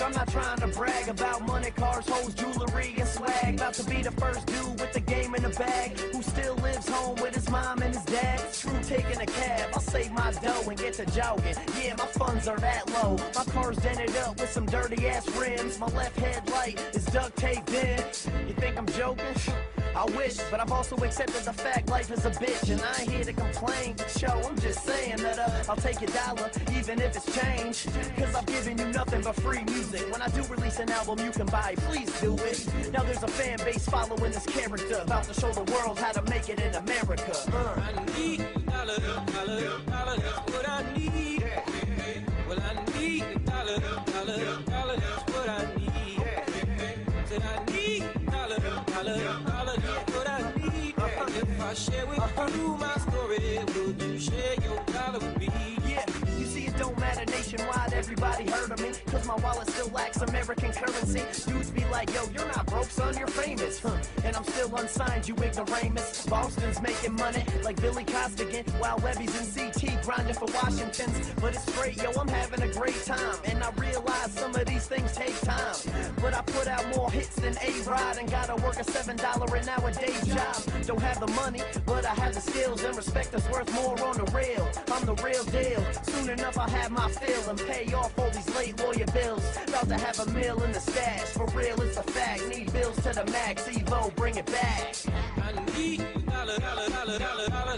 I'm I'm not trying to brag about money, cars, hoes, jewelry, and swag. About to be the first dude with the game in the bag who still lives home with his mom and his dad. True, taking a cab, I'll save my dough and get to jogging. Yeah, my funds are that low. My car's dented up with some dirty ass rims. My left headlight is duct taped in. You think I'm joking? I wish, but I've also accepted the fact life is a bitch, and I ain't here to complain. Show, I'm just saying that uh, I'll take your dollar, even if it's change. Cause I've given you nothing but free music. When I do release an album you can buy, please do it. Now there's a fan base following this character, about to show the world how to make it in America. Uh. I need a dollar, dollar, dollar, Share with you my story, would you share your dollar with me? Yeah, you see, it don't matter nationwide, everybody heard of me. Cause my wallet still lacks American currency. Dudes be like, yo, you're not broke, son, you're famous. Huh. And I'm still unsigned, you ignoramus. Boston's making money like Billy Costigan, while Webby's in CT grinding for Washington's. But it's great, yo, I'm having a great time. And I realize some of these things take time. But I put out more hits than A-Rod and gotta work a $7 an hour day job. Don't have the money, but I have the skills and respect that's worth more on the real. I'm the real deal. Soon enough, I'll have my fill and pay off all these late lawyer bills. About to have a meal in the stash. For real, it's a fact. Need bills to the max. Evo, bring it back. I need dollar, dollar, dollar, dollar, dollar,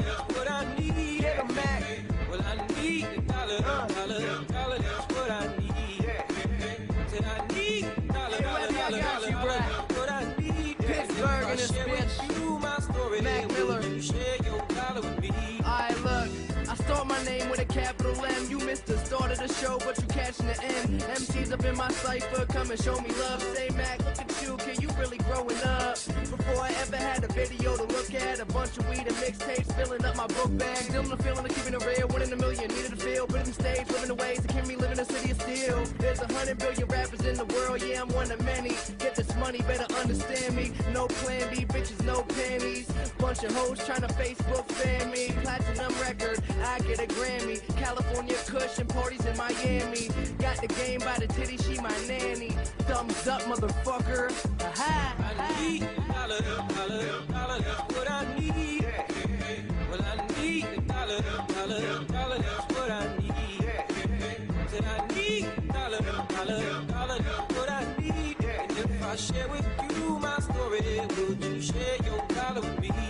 Mac Miller. would you share your dollar with me? Alright, look. I start my name with a capital M. You missed the start of the show, but you catching the end. MCs up in my cipher, come and show me love. Say, Mac, look at you, kid, you really growing up. Before I ever had a video to a bunch of weed and mixtapes filling up my book bag. Still the feeling of keeping it real, winning a million, needed a feel, put in stage, living the ways that keep me living in a city of steel. There's a hundred billion rappers in the world, yeah, I'm one of many. Get this money, better understand me. No plan B, bitches, no panties. Bunch of hoes trying to Facebook fan me. Platinum record, I get a Grammy. California cushion parties in Miami. Got the game by the titty, she my nanny. Thumbs up, motherfucker. dollar, dollar, that's what I need. Said I need dollar, dollar, dollar, that's what I need. And if I share with you my story, would you share your dollar with me?